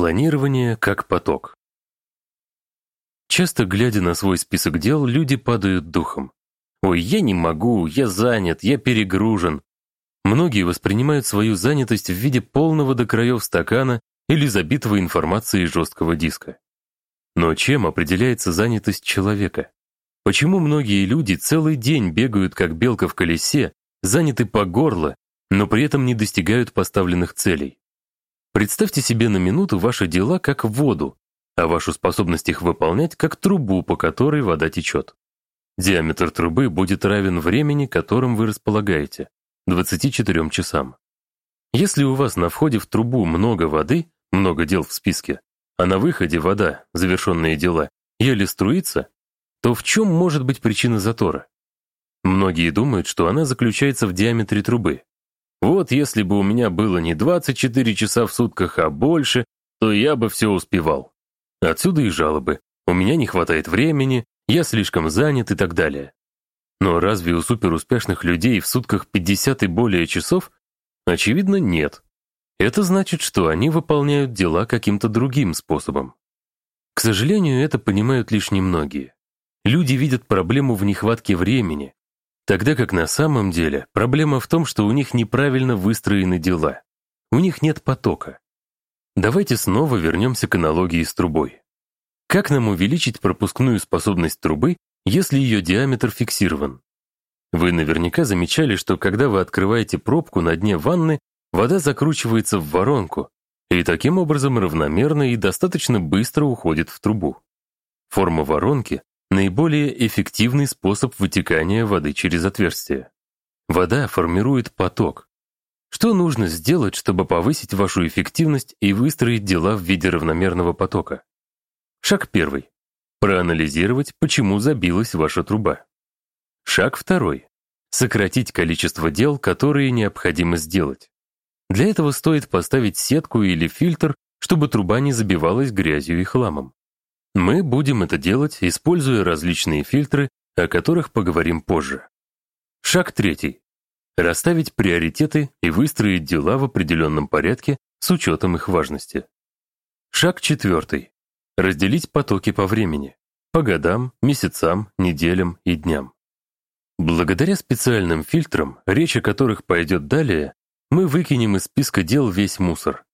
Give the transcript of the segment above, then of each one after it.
Планирование как поток. Часто, глядя на свой список дел, люди падают духом. «Ой, я не могу, я занят, я перегружен». Многие воспринимают свою занятость в виде полного до краев стакана или забитого информацией жесткого диска. Но чем определяется занятость человека? Почему многие люди целый день бегают как белка в колесе, заняты по горло, но при этом не достигают поставленных целей? Представьте себе на минуту ваши дела как воду, а вашу способность их выполнять как трубу, по которой вода течет. Диаметр трубы будет равен времени, которым вы располагаете, 24 часам. Если у вас на входе в трубу много воды, много дел в списке, а на выходе вода, завершенные дела, еле струится, то в чем может быть причина затора? Многие думают, что она заключается в диаметре трубы, вот если бы у меня было не 24 часа в сутках, а больше, то я бы все успевал. Отсюда и жалобы. У меня не хватает времени, я слишком занят и так далее. Но разве у суперуспешных людей в сутках 50 и более часов? Очевидно, нет. Это значит, что они выполняют дела каким-то другим способом. К сожалению, это понимают лишь немногие. Люди видят проблему в нехватке времени, Тогда как на самом деле проблема в том, что у них неправильно выстроены дела. У них нет потока. Давайте снова вернемся к аналогии с трубой. Как нам увеличить пропускную способность трубы, если ее диаметр фиксирован? Вы наверняка замечали, что когда вы открываете пробку на дне ванны, вода закручивается в воронку и таким образом равномерно и достаточно быстро уходит в трубу. Форма воронки наиболее эффективный способ вытекания воды через отверстие. Вода формирует поток. Что нужно сделать, чтобы повысить вашу эффективность и выстроить дела в виде равномерного потока? Шаг первый. Проанализировать, почему забилась ваша труба. Шаг второй. Сократить количество дел, которые необходимо сделать. Для этого стоит поставить сетку или фильтр, чтобы труба не забивалась грязью и хламом. Мы будем это делать, используя различные фильтры, о которых поговорим позже. Шаг третий. Расставить приоритеты и выстроить дела в определенном порядке с учетом их важности. Шаг четвертый. Разделить потоки по времени, по годам, месяцам, неделям и дням. Благодаря специальным фильтрам, речь о которых пойдет далее, мы выкинем из списка дел весь мусор.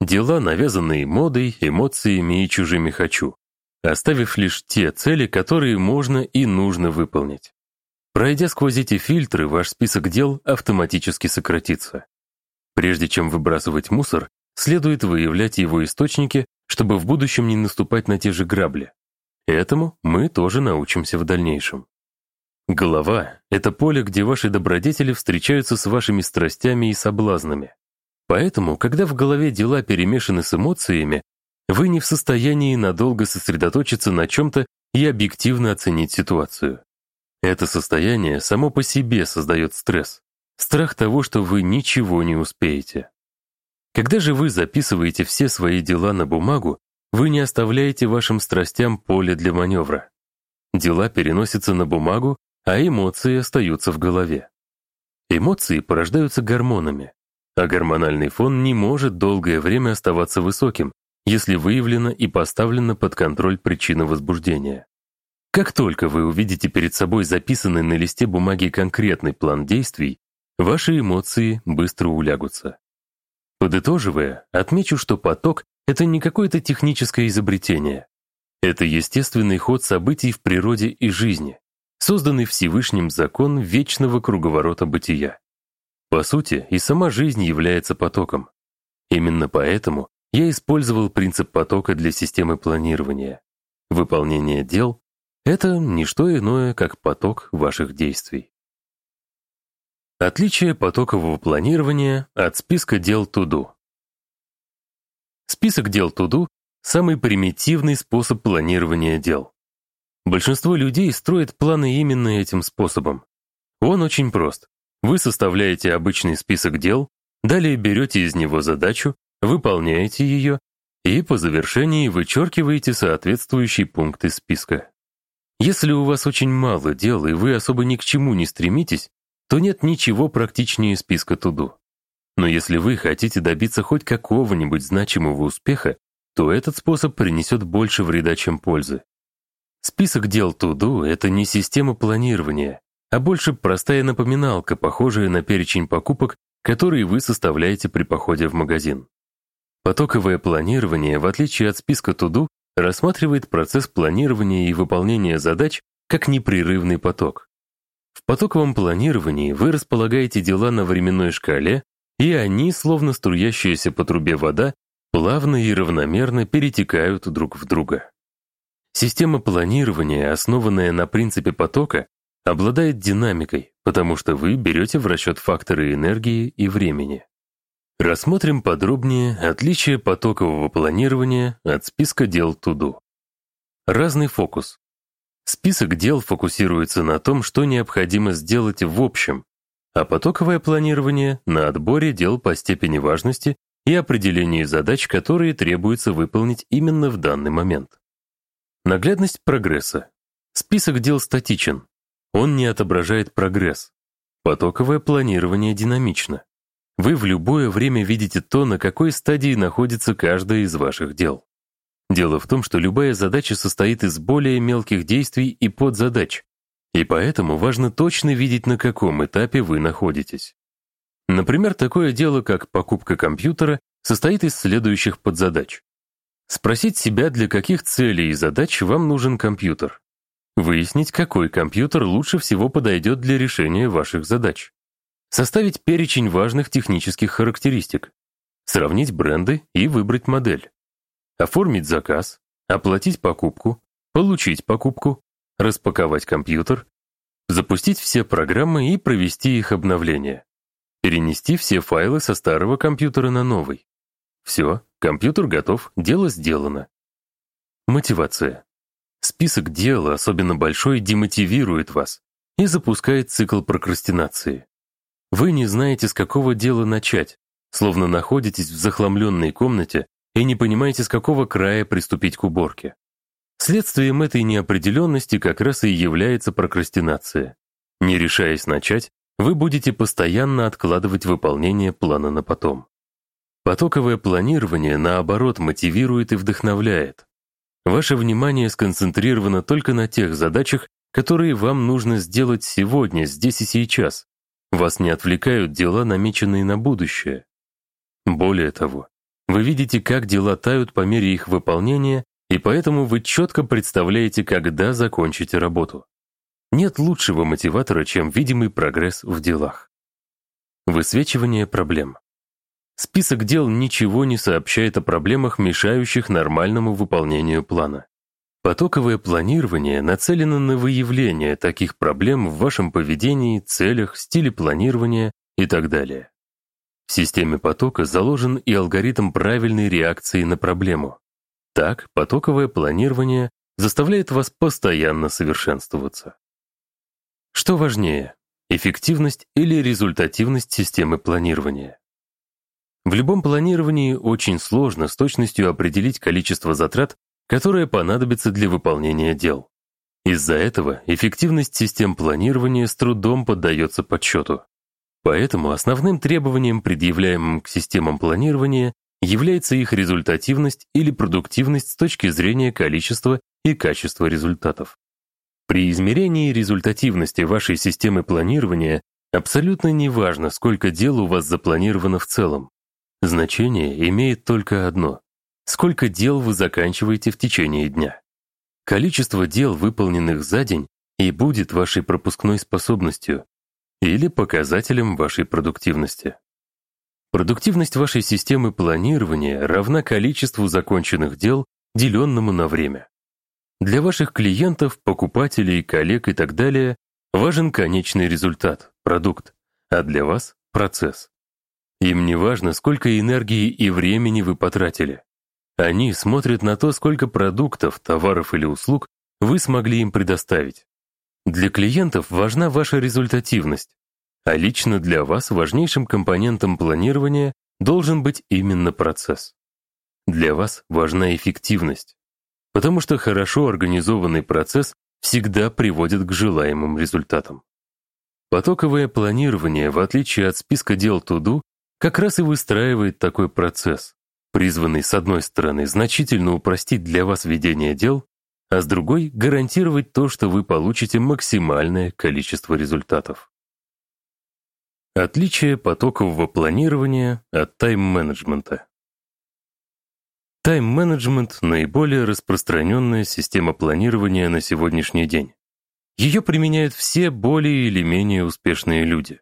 Дела, навязанные модой, эмоциями и чужими «хочу» оставив лишь те цели, которые можно и нужно выполнить. Пройдя сквозь эти фильтры, ваш список дел автоматически сократится. Прежде чем выбрасывать мусор, следует выявлять его источники, чтобы в будущем не наступать на те же грабли. Этому мы тоже научимся в дальнейшем. Голова — это поле, где ваши добродетели встречаются с вашими страстями и соблазнами. Поэтому, когда в голове дела перемешаны с эмоциями, вы не в состоянии надолго сосредоточиться на чем-то и объективно оценить ситуацию. Это состояние само по себе создает стресс, страх того, что вы ничего не успеете. Когда же вы записываете все свои дела на бумагу, вы не оставляете вашим страстям поле для маневра. Дела переносятся на бумагу, а эмоции остаются в голове. Эмоции порождаются гормонами, а гормональный фон не может долгое время оставаться высоким, если выявлена и поставлена под контроль причина возбуждения. Как только вы увидите перед собой записанный на листе бумаги конкретный план действий, ваши эмоции быстро улягутся. Подытоживая, отмечу, что поток — это не какое-то техническое изобретение. Это естественный ход событий в природе и жизни, созданный Всевышним закон вечного круговорота бытия. По сути, и сама жизнь является потоком. Именно поэтому я использовал принцип потока для системы планирования. Выполнение дел — это не что иное, как поток ваших действий. Отличие потокового планирования от списка дел to-do. Список дел to-do — самый примитивный способ планирования дел. Большинство людей строят планы именно этим способом. Он очень прост. Вы составляете обычный список дел, далее берете из него задачу, выполняете ее и по завершении вычеркиваете соответствующий пункт из списка. Если у вас очень мало дел и вы особо ни к чему не стремитесь, то нет ничего практичнее списка туду. Но если вы хотите добиться хоть какого-нибудь значимого успеха, то этот способ принесет больше вреда, чем пользы. Список дел to-do — это не система планирования, а больше простая напоминалка, похожая на перечень покупок, которые вы составляете при походе в магазин. Потоковое планирование, в отличие от списка to-do, рассматривает процесс планирования и выполнения задач как непрерывный поток. В потоковом планировании вы располагаете дела на временной шкале, и они, словно струящаяся по трубе вода, плавно и равномерно перетекают друг в друга. Система планирования, основанная на принципе потока, обладает динамикой, потому что вы берете в расчет факторы энергии и времени. Рассмотрим подробнее отличие потокового планирования от списка дел to-do. Разный фокус. Список дел фокусируется на том, что необходимо сделать в общем, а потоковое планирование — на отборе дел по степени важности и определении задач, которые требуется выполнить именно в данный момент. Наглядность прогресса. Список дел статичен. Он не отображает прогресс. Потоковое планирование динамично. Вы в любое время видите то, на какой стадии находится каждое из ваших дел. Дело в том, что любая задача состоит из более мелких действий и подзадач, и поэтому важно точно видеть, на каком этапе вы находитесь. Например, такое дело, как покупка компьютера, состоит из следующих подзадач. Спросить себя, для каких целей и задач вам нужен компьютер. Выяснить, какой компьютер лучше всего подойдет для решения ваших задач. Составить перечень важных технических характеристик. Сравнить бренды и выбрать модель. Оформить заказ, оплатить покупку, получить покупку, распаковать компьютер, запустить все программы и провести их обновление. Перенести все файлы со старого компьютера на новый. Все, компьютер готов, дело сделано. Мотивация. Список дел, особенно большой, демотивирует вас и запускает цикл прокрастинации. Вы не знаете, с какого дела начать, словно находитесь в захламленной комнате и не понимаете, с какого края приступить к уборке. Следствием этой неопределенности как раз и является прокрастинация. Не решаясь начать, вы будете постоянно откладывать выполнение плана на потом. Потоковое планирование, наоборот, мотивирует и вдохновляет. Ваше внимание сконцентрировано только на тех задачах, которые вам нужно сделать сегодня, здесь и сейчас, вас не отвлекают дела, намеченные на будущее. Более того, вы видите, как дела тают по мере их выполнения, и поэтому вы четко представляете, когда закончите работу. Нет лучшего мотиватора, чем видимый прогресс в делах. Высвечивание проблем. Список дел ничего не сообщает о проблемах, мешающих нормальному выполнению плана. Потоковое планирование нацелено на выявление таких проблем в вашем поведении, целях, стиле планирования и так далее. В системе потока заложен и алгоритм правильной реакции на проблему. Так, потоковое планирование заставляет вас постоянно совершенствоваться. Что важнее, эффективность или результативность системы планирования? В любом планировании очень сложно с точностью определить количество затрат которая понадобится для выполнения дел. Из-за этого эффективность систем планирования с трудом поддается подсчету. Поэтому основным требованием, предъявляемым к системам планирования, является их результативность или продуктивность с точки зрения количества и качества результатов. При измерении результативности вашей системы планирования абсолютно не важно, сколько дел у вас запланировано в целом. Значение имеет только одно сколько дел вы заканчиваете в течение дня. Количество дел, выполненных за день, и будет вашей пропускной способностью или показателем вашей продуктивности. Продуктивность вашей системы планирования равна количеству законченных дел, деленному на время. Для ваших клиентов, покупателей, коллег и так далее важен конечный результат, продукт, а для вас — процесс. Им не важно, сколько энергии и времени вы потратили. Они смотрят на то, сколько продуктов, товаров или услуг вы смогли им предоставить. Для клиентов важна ваша результативность, а лично для вас важнейшим компонентом планирования должен быть именно процесс. Для вас важна эффективность, потому что хорошо организованный процесс всегда приводит к желаемым результатам. Потоковое планирование, в отличие от списка дел to-do, как раз и выстраивает такой процесс, призванный, с одной стороны, значительно упростить для вас ведение дел, а с другой — гарантировать то, что вы получите максимальное количество результатов. Отличие потокового планирования от тайм-менеджмента. Тайм-менеджмент — наиболее распространенная система планирования на сегодняшний день. Ее применяют все более или менее успешные люди.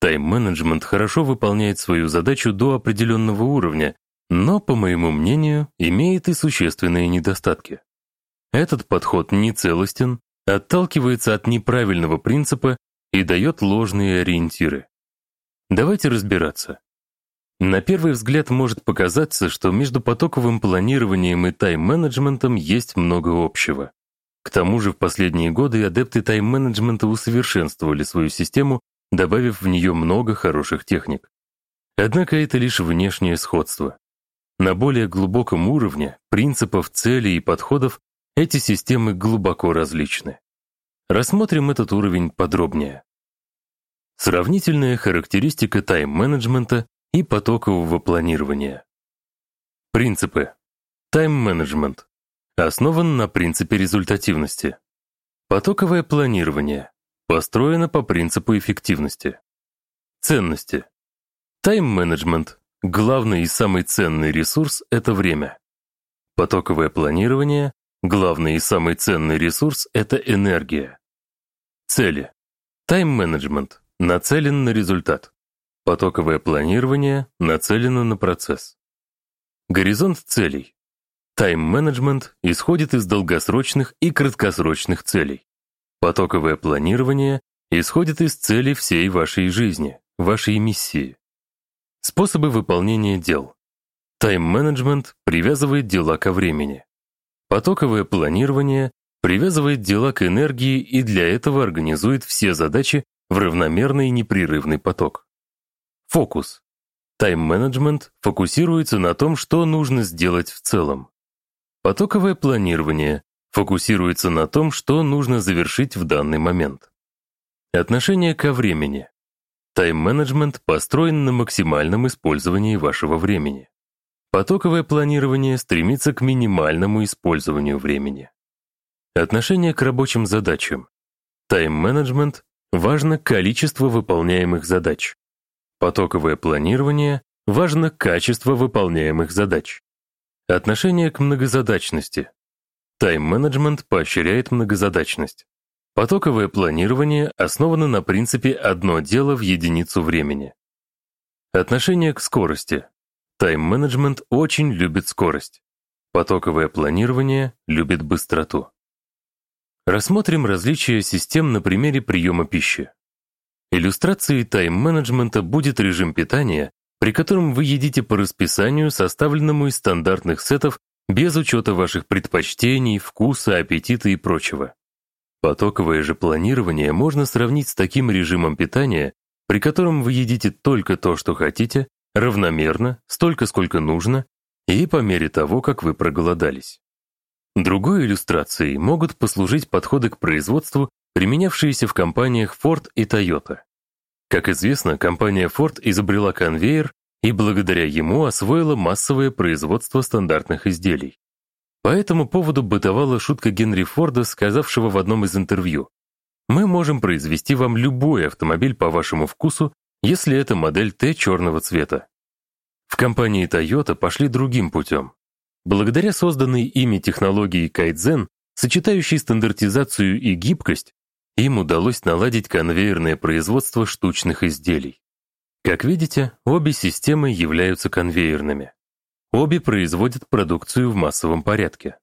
Тайм-менеджмент хорошо выполняет свою задачу до определенного уровня, но, по моему мнению, имеет и существенные недостатки. Этот подход не целостен, отталкивается от неправильного принципа и дает ложные ориентиры. Давайте разбираться. На первый взгляд может показаться, что между потоковым планированием и тайм-менеджментом есть много общего. К тому же в последние годы адепты тайм-менеджмента усовершенствовали свою систему, добавив в нее много хороших техник. Однако это лишь внешнее сходство. На более глубоком уровне принципов, целей и подходов эти системы глубоко различны. Рассмотрим этот уровень подробнее. Сравнительная характеристика тайм-менеджмента и потокового планирования. Принципы. Тайм-менеджмент. Основан на принципе результативности. Потоковое планирование. Построено по принципу эффективности. Ценности. Тайм-менеджмент. Главный и самый ценный ресурс — это время. Потоковое планирование. Главный и самый ценный ресурс — это энергия. Цели. Тайм-менеджмент нацелен на результат. Потоковое планирование нацелено на процесс. Горизонт целей. Тайм-менеджмент исходит из долгосрочных и краткосрочных целей. Потоковое планирование исходит из целей всей вашей жизни, вашей миссии. Способы выполнения дел. Тайм-менеджмент привязывает дела ко времени. Потоковое планирование привязывает дела к энергии и для этого организует все задачи в равномерный непрерывный поток. Фокус. Тайм-менеджмент фокусируется на том, что нужно сделать в целом. Потоковое планирование фокусируется на том, что нужно завершить в данный момент. Отношение ко времени. Тайм-менеджмент построен на максимальном использовании вашего времени. Потоковое планирование стремится к минимальному использованию времени. Отношение к рабочим задачам. Тайм-менеджмент важно количество выполняемых задач. Потоковое планирование важно качество выполняемых задач. Отношение к многозадачности. Тайм-менеджмент поощряет многозадачность. Потоковое планирование основано на принципе «одно дело в единицу времени». Отношение к скорости. Тайм-менеджмент очень любит скорость. Потоковое планирование любит быстроту. Рассмотрим различия систем на примере приема пищи. Иллюстрацией тайм-менеджмента будет режим питания, при котором вы едите по расписанию, составленному из стандартных сетов, без учета ваших предпочтений, вкуса, аппетита и прочего. Потоковое же планирование можно сравнить с таким режимом питания, при котором вы едите только то, что хотите, равномерно, столько, сколько нужно, и по мере того, как вы проголодались. Другой иллюстрацией могут послужить подходы к производству, применявшиеся в компаниях Ford и Toyota. Как известно, компания Ford изобрела конвейер и благодаря ему освоила массовое производство стандартных изделий. По этому поводу бытовала шутка Генри Форда, сказавшего в одном из интервью, «Мы можем произвести вам любой автомобиль по вашему вкусу, если это модель Т черного цвета». В компании Toyota пошли другим путем. Благодаря созданной ими технологии Кайдзен, сочетающей стандартизацию и гибкость, им удалось наладить конвейерное производство штучных изделий. Как видите, обе системы являются конвейерными. Обе производят продукцию в массовом порядке.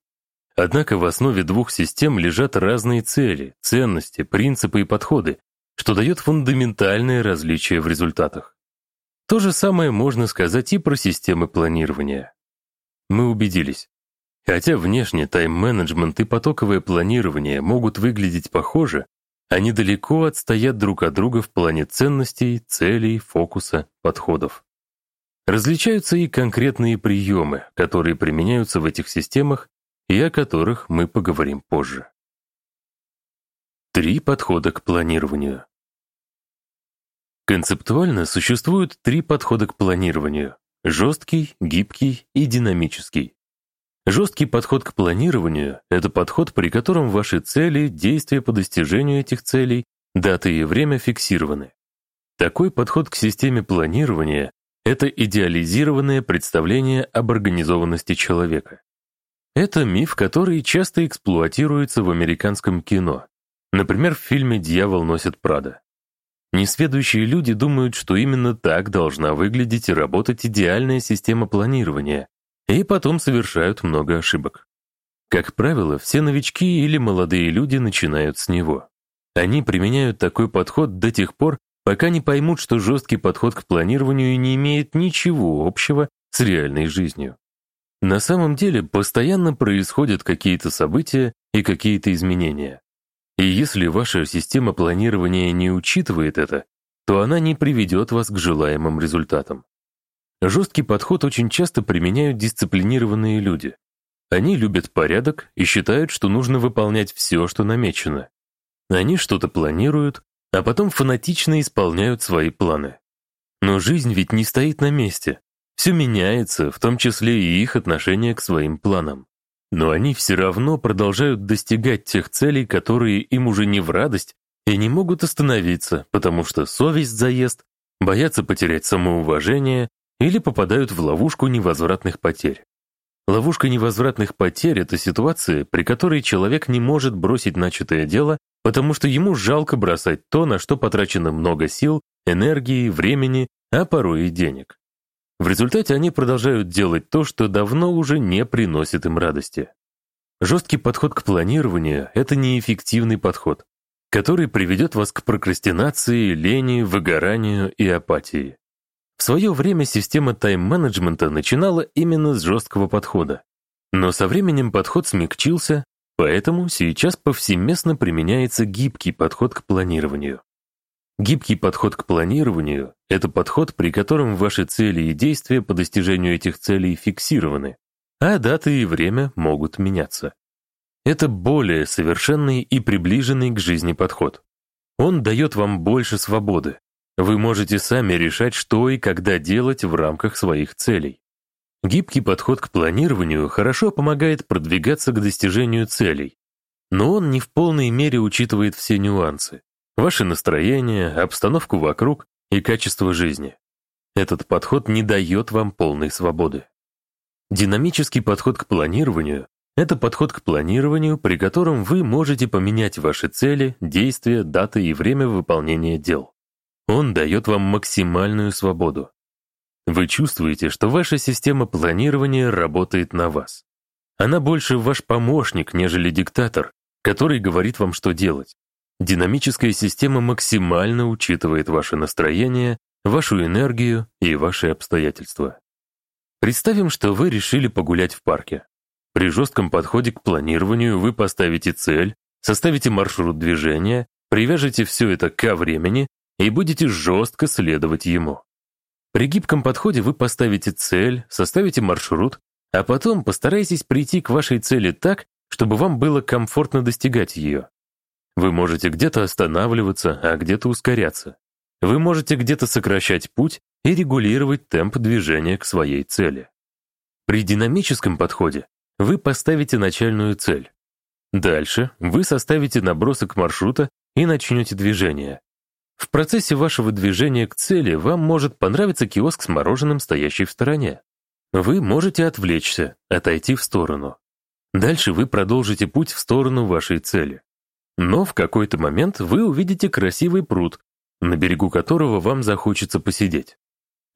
Однако в основе двух систем лежат разные цели, ценности, принципы и подходы, что дает фундаментальное различие в результатах. То же самое можно сказать и про системы планирования. Мы убедились. Хотя внешне тайм-менеджмент и потоковое планирование могут выглядеть похоже, они далеко отстоят друг от друга в плане ценностей, целей, фокуса, подходов. Различаются и конкретные приемы, которые применяются в этих системах и о которых мы поговорим позже. Три подхода к планированию. Концептуально существуют три подхода к планированию жесткий, гибкий и динамический. Жесткий подход к планированию – это подход, при котором ваши цели, действия по достижению этих целей, даты и время фиксированы. Такой подход к системе планирования – это идеализированное представление об организованности человека. Это миф, который часто эксплуатируется в американском кино, например, в фильме «Дьявол носит Прада». Несведущие люди думают, что именно так должна выглядеть и работать идеальная система планирования, и потом совершают много ошибок. Как правило, все новички или молодые люди начинают с него. Они применяют такой подход до тех пор, пока не поймут, что жесткий подход к планированию не имеет ничего общего с реальной жизнью. На самом деле постоянно происходят какие-то события и какие-то изменения. И если ваша система планирования не учитывает это, то она не приведет вас к желаемым результатам. Жесткий подход очень часто применяют дисциплинированные люди. Они любят порядок и считают, что нужно выполнять все, что намечено. Они что-то планируют, а потом фанатично исполняют свои планы. Но жизнь ведь не стоит на месте. Все меняется, в том числе и их отношение к своим планам. Но они все равно продолжают достигать тех целей, которые им уже не в радость, и не могут остановиться, потому что совесть заест, боятся потерять самоуважение или попадают в ловушку невозвратных потерь. Ловушка невозвратных потерь — это ситуация, при которой человек не может бросить начатое дело, потому что ему жалко бросать то, на что потрачено много сил, энергии, времени, а порой и денег. В результате они продолжают делать то, что давно уже не приносит им радости. Жесткий подход к планированию — это неэффективный подход, который приведет вас к прокрастинации, лени, выгоранию и апатии. В свое время система тайм-менеджмента начинала именно с жесткого подхода. Но со временем подход смягчился, поэтому сейчас повсеместно применяется гибкий подход к планированию. Гибкий подход к планированию — это подход, при котором ваши цели и действия по достижению этих целей фиксированы, а даты и время могут меняться. Это более совершенный и приближенный к жизни подход. Он дает вам больше свободы, вы можете сами решать, что и когда делать в рамках своих целей. Гибкий подход к планированию хорошо помогает продвигаться к достижению целей, но он не в полной мере учитывает все нюансы, ваше настроение, обстановку вокруг и качество жизни. Этот подход не дает вам полной свободы. Динамический подход к планированию — это подход к планированию, при котором вы можете поменять ваши цели, действия, даты и время выполнения дел. Он дает вам максимальную свободу. Вы чувствуете, что ваша система планирования работает на вас. Она больше ваш помощник, нежели диктатор, который говорит вам, что делать. Динамическая система максимально учитывает ваше настроение, вашу энергию и ваши обстоятельства. Представим, что вы решили погулять в парке. При жестком подходе к планированию вы поставите цель, составите маршрут движения, привяжете все это ко времени и будете жестко следовать ему. При гибком подходе вы поставите цель, составите маршрут, а потом постарайтесь прийти к вашей цели так, чтобы вам было комфортно достигать ее. Вы можете где-то останавливаться, а где-то ускоряться. Вы можете где-то сокращать путь и регулировать темп движения к своей цели. При динамическом подходе вы поставите начальную цель. Дальше вы составите набросок маршрута и начнете движение. В процессе вашего движения к цели вам может понравиться киоск с мороженым, стоящий в стороне. Вы можете отвлечься, отойти в сторону. Дальше вы продолжите путь в сторону вашей цели. Но в какой-то момент вы увидите красивый пруд, на берегу которого вам захочется посидеть.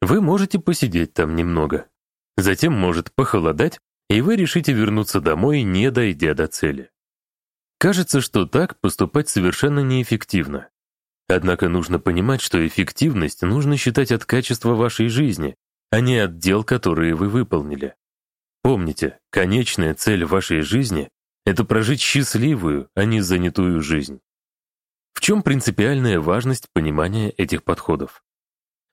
Вы можете посидеть там немного. Затем может похолодать, и вы решите вернуться домой, не дойдя до цели. Кажется, что так поступать совершенно неэффективно. Однако нужно понимать, что эффективность нужно считать от качества вашей жизни, а не от дел, которые вы выполнили. Помните, конечная цель вашей жизни — это прожить счастливую, а не занятую жизнь. В чем принципиальная важность понимания этих подходов?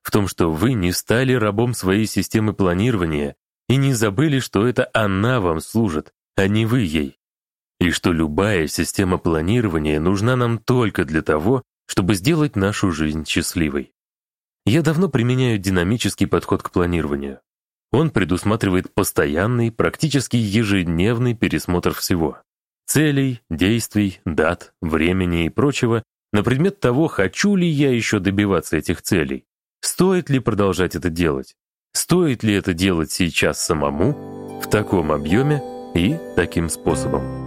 В том, что вы не стали рабом своей системы планирования и не забыли, что это она вам служит, а не вы ей. И что любая система планирования нужна нам только для того, чтобы сделать нашу жизнь счастливой. Я давно применяю динамический подход к планированию. Он предусматривает постоянный, практически ежедневный пересмотр всего. Целей, действий, дат, времени и прочего на предмет того, хочу ли я еще добиваться этих целей. Стоит ли продолжать это делать? Стоит ли это делать сейчас самому, в таком объеме и таким способом?